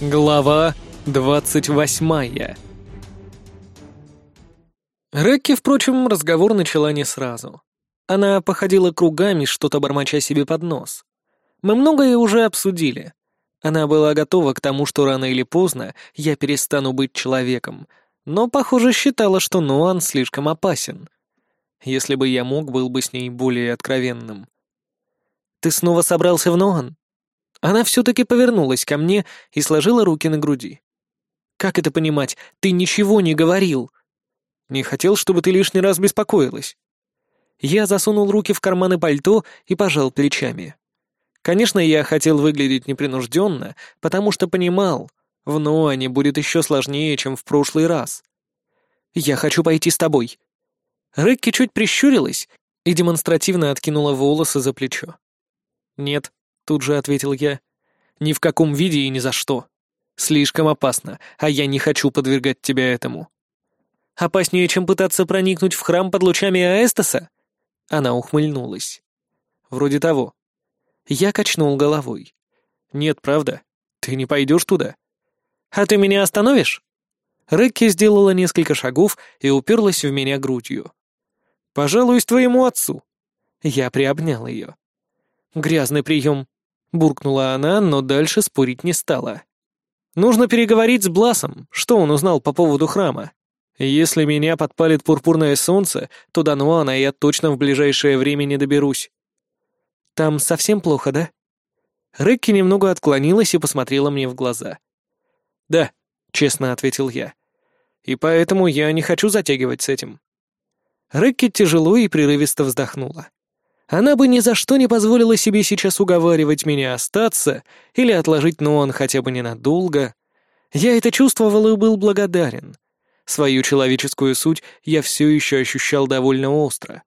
Глава двадцать восьмая Рекки, впрочем, разговор начала не сразу. Она походила кругами, что-то бормоча себе под нос. Мы многое уже обсудили. Она была готова к тому, что рано или поздно я перестану быть человеком, но, похоже, считала, что Нуан слишком опасен. Если бы я мог, был бы с ней более откровенным. «Ты снова собрался в Ноан?» Она все-таки повернулась ко мне и сложила руки на груди. «Как это понимать? Ты ничего не говорил!» «Не хотел, чтобы ты лишний раз беспокоилась». Я засунул руки в карманы пальто и пожал плечами. Конечно, я хотел выглядеть непринужденно, потому что понимал, в Ноане будет еще сложнее, чем в прошлый раз. «Я хочу пойти с тобой». Рекки чуть прищурилась и демонстративно откинула волосы за плечо. «Нет», тут же ответил я. «Ни в каком виде и ни за что. Слишком опасно, а я не хочу подвергать тебя этому». «Опаснее, чем пытаться проникнуть в храм под лучами Аэстаса?» Она ухмыльнулась. «Вроде того». Я качнул головой. «Нет, правда. Ты не пойдешь туда?» «А ты меня остановишь?» Рекки сделала несколько шагов и уперлась в меня грудью. «Пожалуюсь твоему отцу». Я приобнял ее. «Грязный прием. Буркнула она, но дальше спорить не стала. «Нужно переговорить с Бласом, что он узнал по поводу храма. Если меня подпалит пурпурное солнце, то до Нуана я точно в ближайшее время не доберусь». «Там совсем плохо, да?» Рекки немного отклонилась и посмотрела мне в глаза. «Да», — честно ответил я. «И поэтому я не хочу затягивать с этим». Рекки тяжело и прерывисто вздохнула. Она бы ни за что не позволила себе сейчас уговаривать меня остаться или отложить Нуан хотя бы ненадолго. Я это чувствовал и был благодарен. Свою человеческую суть я все еще ощущал довольно остро.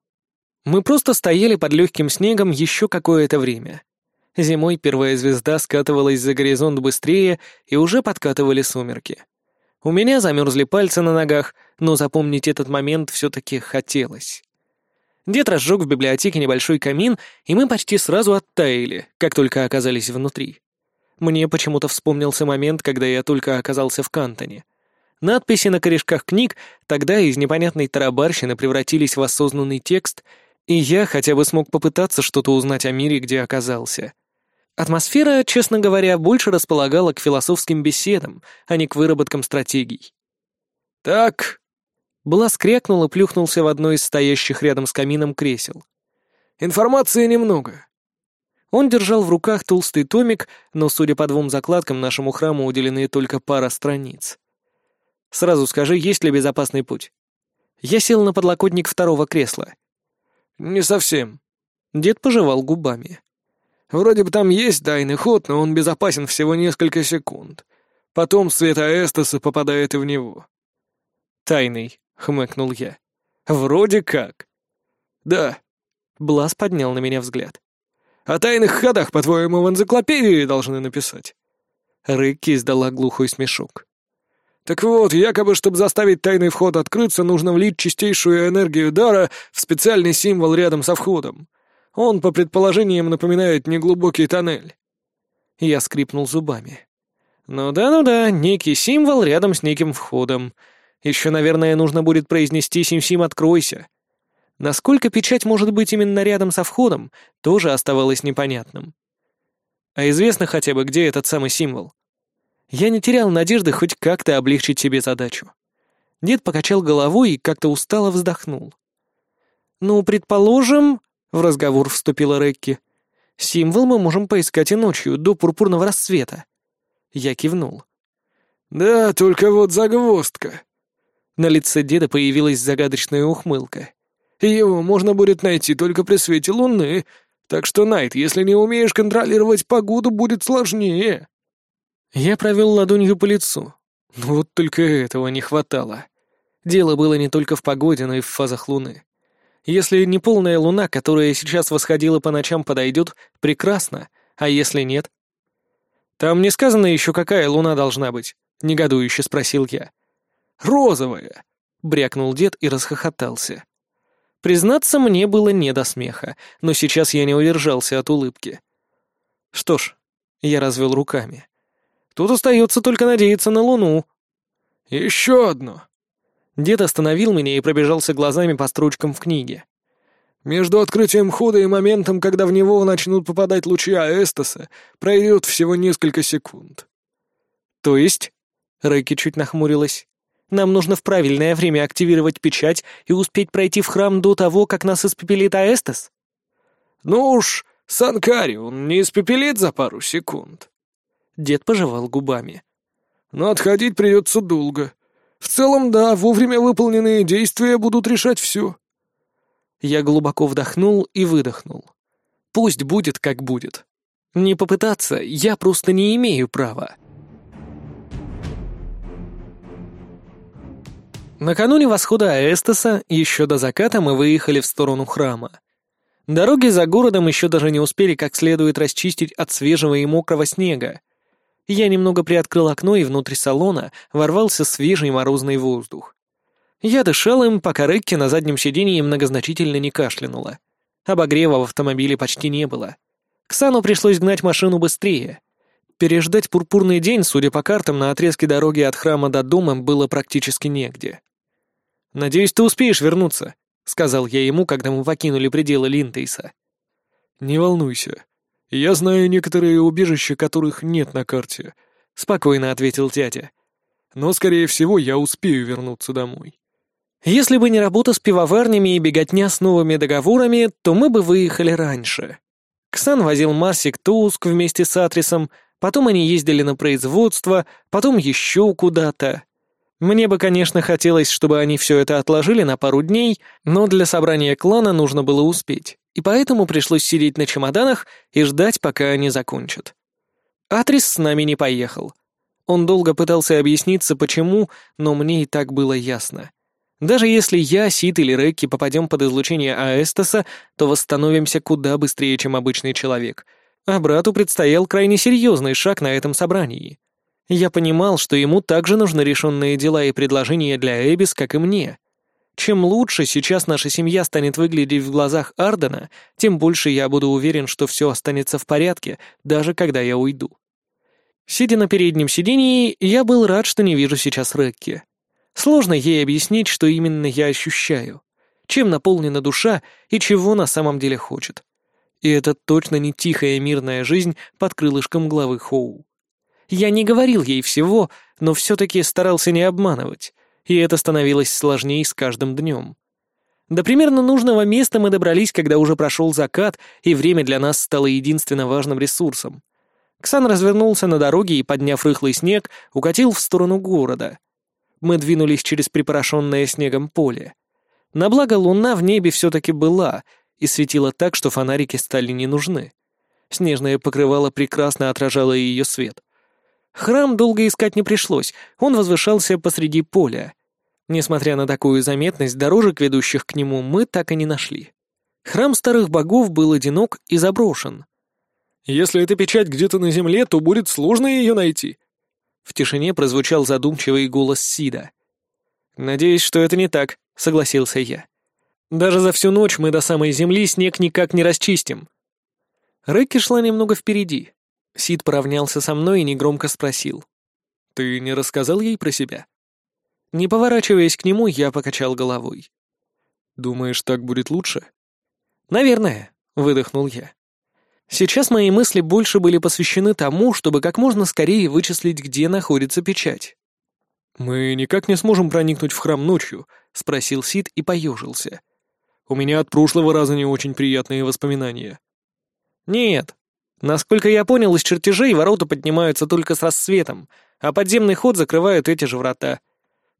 Мы просто стояли под легким снегом еще какое-то время. Зимой первая звезда скатывалась за горизонт быстрее, и уже подкатывали сумерки. У меня замерзли пальцы на ногах, но запомнить этот момент все-таки хотелось. Дед разжег в библиотеке небольшой камин, и мы почти сразу оттаяли, как только оказались внутри. Мне почему-то вспомнился момент, когда я только оказался в Кантоне. Надписи на корешках книг тогда из непонятной тарабарщины превратились в осознанный текст, и я хотя бы смог попытаться что-то узнать о мире, где оказался. Атмосфера, честно говоря, больше располагала к философским беседам, а не к выработкам стратегий. «Так, Блас крякнул и плюхнулся в одно из стоящих рядом с камином кресел. «Информации немного». Он держал в руках толстый томик, но, судя по двум закладкам, нашему храму уделены только пара страниц. «Сразу скажи, есть ли безопасный путь?» Я сел на подлокотник второго кресла. «Не совсем». Дед пожевал губами. «Вроде бы там есть тайный ход, но он безопасен всего несколько секунд. Потом свет Аэстаса попадает и в него». «Тайный», — хмыкнул я. «Вроде как». «Да». Блас поднял на меня взгляд. «О тайных ходах, по-твоему, в энциклопедии должны написать?» Рыкки издала глухой смешок. «Так вот, якобы, чтобы заставить тайный вход открыться, нужно влить чистейшую энергию дара в специальный символ рядом со входом. Он, по предположениям, напоминает неглубокий тоннель». Я скрипнул зубами. «Ну да, ну да, некий символ рядом с неким входом. Еще, наверное, нужно будет произнести «Сим-Сим, откройся». Насколько печать может быть именно рядом со входом, тоже оставалось непонятным. А известно хотя бы, где этот самый символ? Я не терял надежды хоть как-то облегчить себе задачу. Дед покачал головой и как-то устало вздохнул. «Ну, предположим...» — в разговор вступила Рекки. «Символ мы можем поискать и ночью, до пурпурного рассвета». Я кивнул. «Да, только вот загвоздка», на лице деда появилась загадочная ухмылка. «Его можно будет найти только при свете луны, так что, Найт, если не умеешь контролировать погоду, будет сложнее». Я провел ладонью по лицу. Вот только этого не хватало. Дело было не только в погоде, но и в фазах луны. Если не полная луна, которая сейчас восходила по ночам, подойдет, прекрасно, а если нет? «Там не сказано еще, какая луна должна быть?» — негодующе спросил я. Розовая!» — брякнул дед и расхохотался. Признаться, мне было не до смеха, но сейчас я не удержался от улыбки. «Что ж», — я развел руками, Тут остается только надеяться на Луну». «Еще одно». Дед остановил меня и пробежался глазами по строчкам в книге. Между открытием хода и моментом, когда в него начнут попадать лучи Аэстоса, пройдет всего несколько секунд. То есть? Рэки чуть нахмурилась. Нам нужно в правильное время активировать печать и успеть пройти в храм до того, как нас испепелит Аэстос? Ну уж, Санкари, он не испепелит за пару секунд. Дед пожевал губами. Но отходить придется долго. В целом, да, вовремя выполненные действия будут решать все. Я глубоко вдохнул и выдохнул. Пусть будет, как будет. Не попытаться я просто не имею права. Накануне восхода Аэстеса, еще до заката, мы выехали в сторону храма. Дороги за городом еще даже не успели как следует расчистить от свежего и мокрого снега. Я немного приоткрыл окно, и внутрь салона ворвался свежий морозный воздух. Я дышал им, пока Рекки на заднем сиденье многозначительно не кашлянула. Обогрева в автомобиле почти не было. Ксану пришлось гнать машину быстрее. Переждать пурпурный день, судя по картам, на отрезке дороги от храма до дома было практически негде. «Надеюсь, ты успеешь вернуться», — сказал я ему, когда мы покинули пределы Линтейса. «Не волнуйся. Я знаю некоторые убежища, которых нет на карте», — спокойно ответил дядя. «Но, скорее всего, я успею вернуться домой». Если бы не работа с пивоварнями и беготня с новыми договорами, то мы бы выехали раньше. Ксан возил Марсик Туск вместе с Атрисом, потом они ездили на производство, потом еще куда-то. Мне бы, конечно, хотелось, чтобы они все это отложили на пару дней, но для собрания клана нужно было успеть, и поэтому пришлось сидеть на чемоданах и ждать, пока они закончат. Атрис с нами не поехал. Он долго пытался объясниться, почему, но мне и так было ясно. Даже если я, Сид или Рекки попадем под излучение Аэстаса, то восстановимся куда быстрее, чем обычный человек. А брату предстоял крайне серьезный шаг на этом собрании. Я понимал, что ему также нужны решенные дела и предложения для Эбис, как и мне. Чем лучше сейчас наша семья станет выглядеть в глазах Ардена, тем больше я буду уверен, что все останется в порядке, даже когда я уйду. Сидя на переднем сидении, я был рад, что не вижу сейчас Рекки. Сложно ей объяснить, что именно я ощущаю, чем наполнена душа и чего на самом деле хочет. И это точно не тихая мирная жизнь под крылышком главы Хоу. Я не говорил ей всего, но все-таки старался не обманывать, и это становилось сложнее с каждым днем. До примерно нужного места мы добрались, когда уже прошел закат, и время для нас стало единственно важным ресурсом. Ксан развернулся на дороге и, подняв рыхлый снег, укатил в сторону города мы двинулись через припорошенное снегом поле. На благо луна в небе все-таки была и светила так, что фонарики стали не нужны. Снежное покрывало прекрасно отражало ее свет. Храм долго искать не пришлось, он возвышался посреди поля. Несмотря на такую заметность дорожек, ведущих к нему, мы так и не нашли. Храм старых богов был одинок и заброшен. «Если эта печать где-то на земле, то будет сложно ее найти», в тишине прозвучал задумчивый голос Сида. «Надеюсь, что это не так», — согласился я. «Даже за всю ночь мы до самой земли снег никак не расчистим». Рэкки шла немного впереди. Сид поравнялся со мной и негромко спросил. «Ты не рассказал ей про себя?» Не поворачиваясь к нему, я покачал головой. «Думаешь, так будет лучше?» «Наверное», — выдохнул я. Сейчас мои мысли больше были посвящены тому, чтобы как можно скорее вычислить, где находится печать. «Мы никак не сможем проникнуть в храм ночью», — спросил Сид и поежился. «У меня от прошлого раза не очень приятные воспоминания». «Нет. Насколько я понял, из чертежей ворота поднимаются только с рассветом, а подземный ход закрывают эти же врата.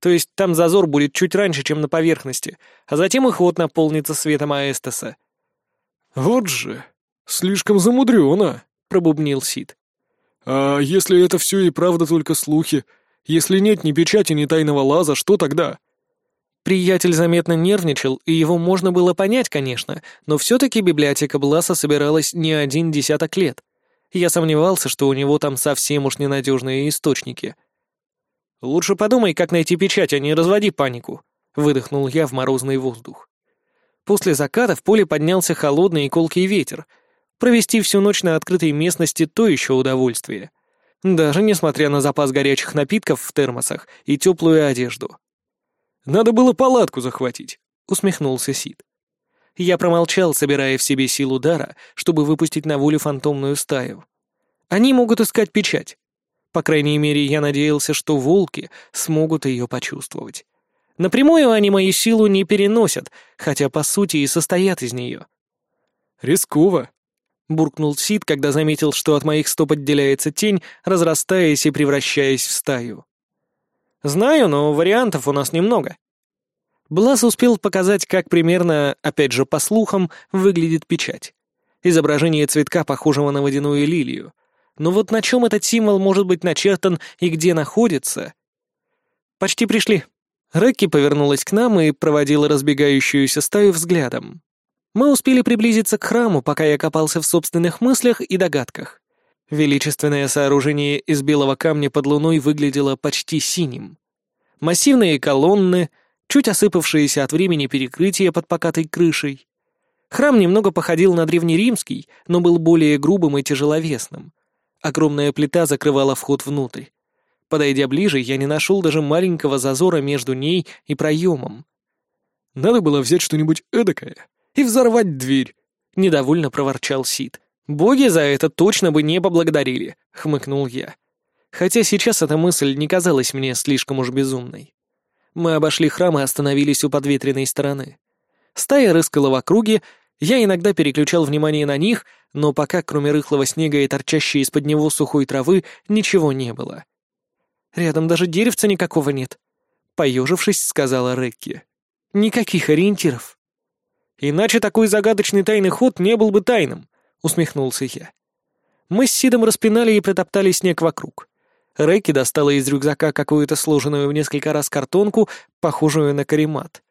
То есть там зазор будет чуть раньше, чем на поверхности, а затем и ход наполнится светом Аэстеса». «Вот же», «Слишком замудрено», — пробубнил Сид. «А если это все и правда только слухи? Если нет ни печати, ни тайного лаза, что тогда?» Приятель заметно нервничал, и его можно было понять, конечно, но все-таки библиотека Бласа собиралась не один десяток лет. Я сомневался, что у него там совсем уж ненадежные источники. «Лучше подумай, как найти печать, а не разводи панику», — выдохнул я в морозный воздух. После заката в поле поднялся холодный и колкий ветер — Провести всю ночь на открытой местности — то еще удовольствие. Даже несмотря на запас горячих напитков в термосах и теплую одежду. «Надо было палатку захватить», — усмехнулся Сид. Я промолчал, собирая в себе силу дара, чтобы выпустить на волю фантомную стаю. Они могут искать печать. По крайней мере, я надеялся, что волки смогут ее почувствовать. Напрямую они мою силу не переносят, хотя по сути и состоят из нее. «Рисково», — буркнул Сид, когда заметил, что от моих стоп отделяется тень, разрастаясь и превращаясь в стаю. «Знаю, но вариантов у нас немного». Блас успел показать, как примерно, опять же по слухам, выглядит печать. Изображение цветка, похожего на водяную лилию. Но вот на чем этот символ может быть начертан и где находится? «Почти пришли», Рэкки повернулась к нам и проводила разбегающуюся стаю взглядом. Мы успели приблизиться к храму, пока я копался в собственных мыслях и догадках. Величественное сооружение из белого камня под луной выглядело почти синим. Массивные колонны, чуть осыпавшиеся от времени перекрытия под покатой крышей. Храм немного походил на древнеримский, но был более грубым и тяжеловесным. Огромная плита закрывала вход внутрь. Подойдя ближе, я не нашел даже маленького зазора между ней и проемом. «Надо было взять что-нибудь эдакое и взорвать дверь», — недовольно проворчал Сид. «Боги за это точно бы не поблагодарили», — хмыкнул я. Хотя сейчас эта мысль не казалась мне слишком уж безумной. Мы обошли храм и остановились у подветренной стороны. Стая рыскала в округе, я иногда переключал внимание на них, но пока, кроме рыхлого снега и торчащей из-под него сухой травы, ничего не было. Рядом даже деревца никакого нет», — поежившись, сказала Рекки. «Никаких ориентиров». «Иначе такой загадочный тайный ход не был бы тайным», — усмехнулся я. Мы с Сидом распинали и протоптали снег вокруг. Рекки достала из рюкзака какую-то сложенную в несколько раз картонку, похожую на каремат.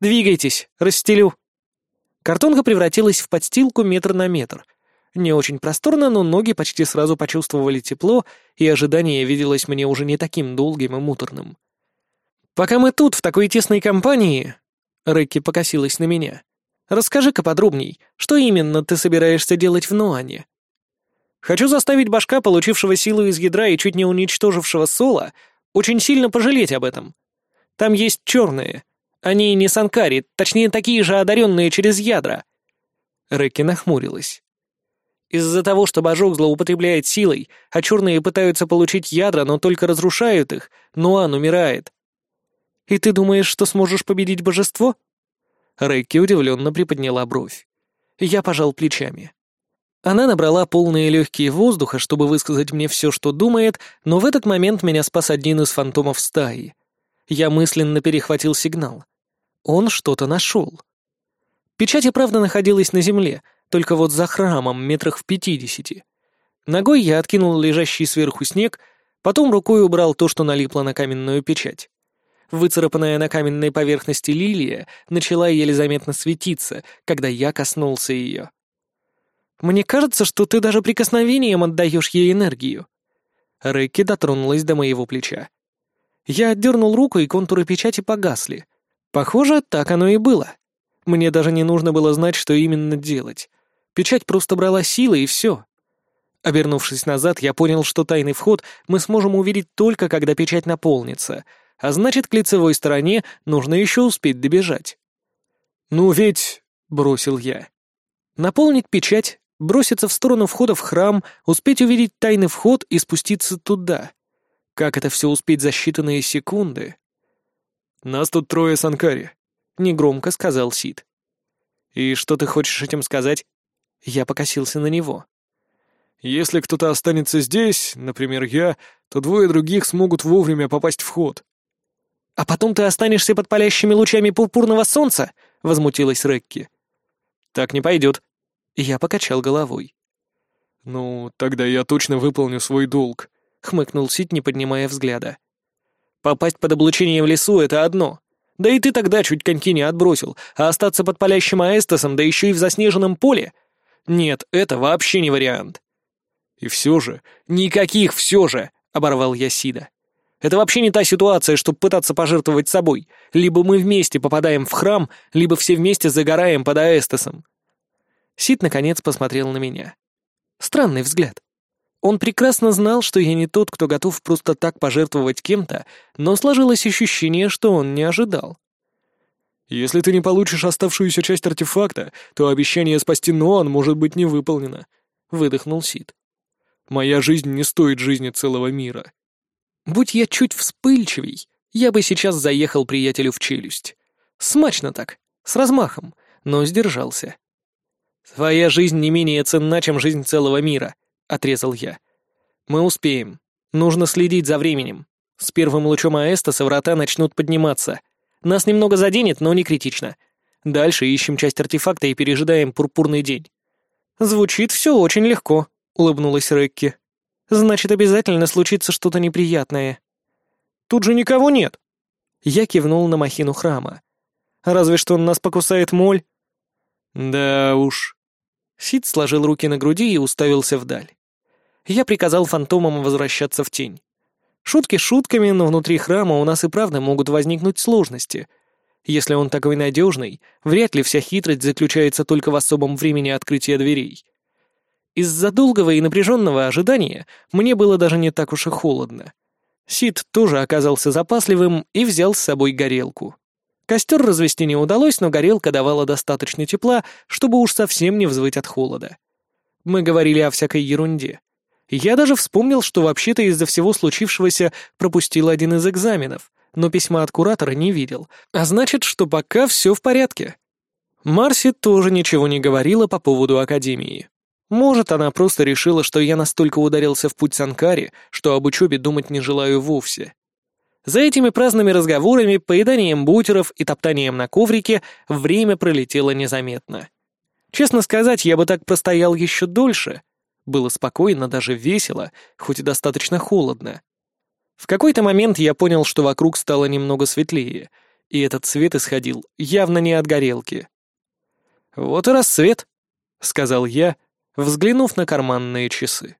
«Двигайтесь, расстелю». Картонка превратилась в подстилку метр на метр — не очень просторно, но ноги почти сразу почувствовали тепло, и ожидание виделось мне уже не таким долгим и муторным. «Пока мы тут, в такой тесной компании...» Рэкки покосилась на меня. «Расскажи-ка подробней, что именно ты собираешься делать в Нуане?» «Хочу заставить башка, получившего силу из ядра и чуть не уничтожившего Соло, очень сильно пожалеть об этом. Там есть черные. Они не санкари, точнее, такие же одаренные через ядра». Рэкки нахмурилась. Из-за того, что божок злоупотребляет силой, а черные пытаются получить ядра, но только разрушают их, Нуан умирает. И ты думаешь, что сможешь победить божество? Рейки удивленно приподняла бровь. Я пожал плечами. Она набрала полные легкие воздуха, чтобы высказать мне все, что думает, но в этот момент меня спас один из фантомов стаи. Я мысленно перехватил сигнал. Он что-то нашел. Печать и правда находилась на земле — только вот за храмом метрах в пятидесяти. Ногой я откинул лежащий сверху снег, потом рукой убрал то, что налипло на каменную печать. Выцарапанная на каменной поверхности лилия начала еле заметно светиться, когда я коснулся ее. «Мне кажется, что ты даже прикосновением отдаешь ей энергию». Рэкки дотронулась до моего плеча. Я отдернул руку, и контуры печати погасли. Похоже, так оно и было. Мне даже не нужно было знать, что именно делать. Печать просто брала силы, и все. Обернувшись назад, я понял, что тайный вход мы сможем увидеть только, когда печать наполнится, а значит, к лицевой стороне нужно еще успеть добежать. «Ну ведь...» — бросил я. Наполнить печать, броситься в сторону входа в храм, успеть увидеть тайный вход и спуститься туда. Как это все успеть за считанные секунды? «Нас тут трое санкари», — негромко сказал Сид. «И что ты хочешь этим сказать?» Я покосился на него. «Если кто-то останется здесь, например, я, то двое других смогут вовремя попасть в ход». «А потом ты останешься под палящими лучами пурпурного солнца?» — возмутилась Рекки. «Так не пойдет». Я покачал головой. «Ну, тогда я точно выполню свой долг», — хмыкнул Сид, не поднимая взгляда. «Попасть под облучение в лесу — это одно. Да и ты тогда чуть коньки не отбросил, а остаться под палящим аэстосом, да еще и в заснеженном поле — нет, это вообще не вариант. И все же, никаких все же, оборвал я Сида. Это вообще не та ситуация, чтобы пытаться пожертвовать собой. Либо мы вместе попадаем в храм, либо все вместе загораем под Аэстосом. Сид наконец посмотрел на меня. Странный взгляд. Он прекрасно знал, что я не тот, кто готов просто так пожертвовать кем-то, но сложилось ощущение, что он не ожидал. «Если ты не получишь оставшуюся часть артефакта, то обещание спасти Ноан может быть не выполнено», — выдохнул Сид. «Моя жизнь не стоит жизни целого мира». Будь я чуть вспыльчивей, я бы сейчас заехал приятелю в челюсть. Смачно так, с размахом, но сдержался. «Твоя жизнь не менее ценна, чем жизнь целого мира», — отрезал я. «Мы успеем. Нужно следить за временем. С первым лучом Аэстаса врата начнут подниматься. Нас немного заденет, но не критично. Дальше ищем часть артефакта и пережидаем пурпурный день». «Звучит все очень легко», — улыбнулась Рекки. «Значит, обязательно случится что-то неприятное». «Тут же никого нет». Я кивнул на махину храма. «Разве что он нас покусает моль». «Да уж». Сид сложил руки на груди и уставился вдаль я приказал фантомам возвращаться в тень. Шутки шутками, но внутри храма у нас и правда могут возникнуть сложности. Если он такой надежный, вряд ли вся хитрость заключается только в особом времени открытия дверей. Из-за долгого и напряженного ожидания мне было даже не так уж и холодно. Сид тоже оказался запасливым и взял с собой горелку. Костер развести не удалось, но горелка давала достаточно тепла, чтобы уж совсем не взвыть от холода. Мы говорили о всякой ерунде. Я даже вспомнил, что вообще-то из-за всего случившегося пропустил один из экзаменов, но письма от куратора не видел, а значит, что пока все в порядке. Марси тоже ничего не говорила по поводу Академии. Может, она просто решила, что я настолько ударился в путь Санкари, что об учебе думать не желаю вовсе. За этими праздными разговорами, поеданием бутеров и топтанием на коврике время пролетело незаметно. Честно сказать, я бы так простоял еще дольше, было спокойно, даже весело, хоть и достаточно холодно. В какой-то момент я понял, что вокруг стало немного светлее, и этот свет исходил явно не от горелки. «Вот и рассвет», — сказал я, взглянув на карманные часы.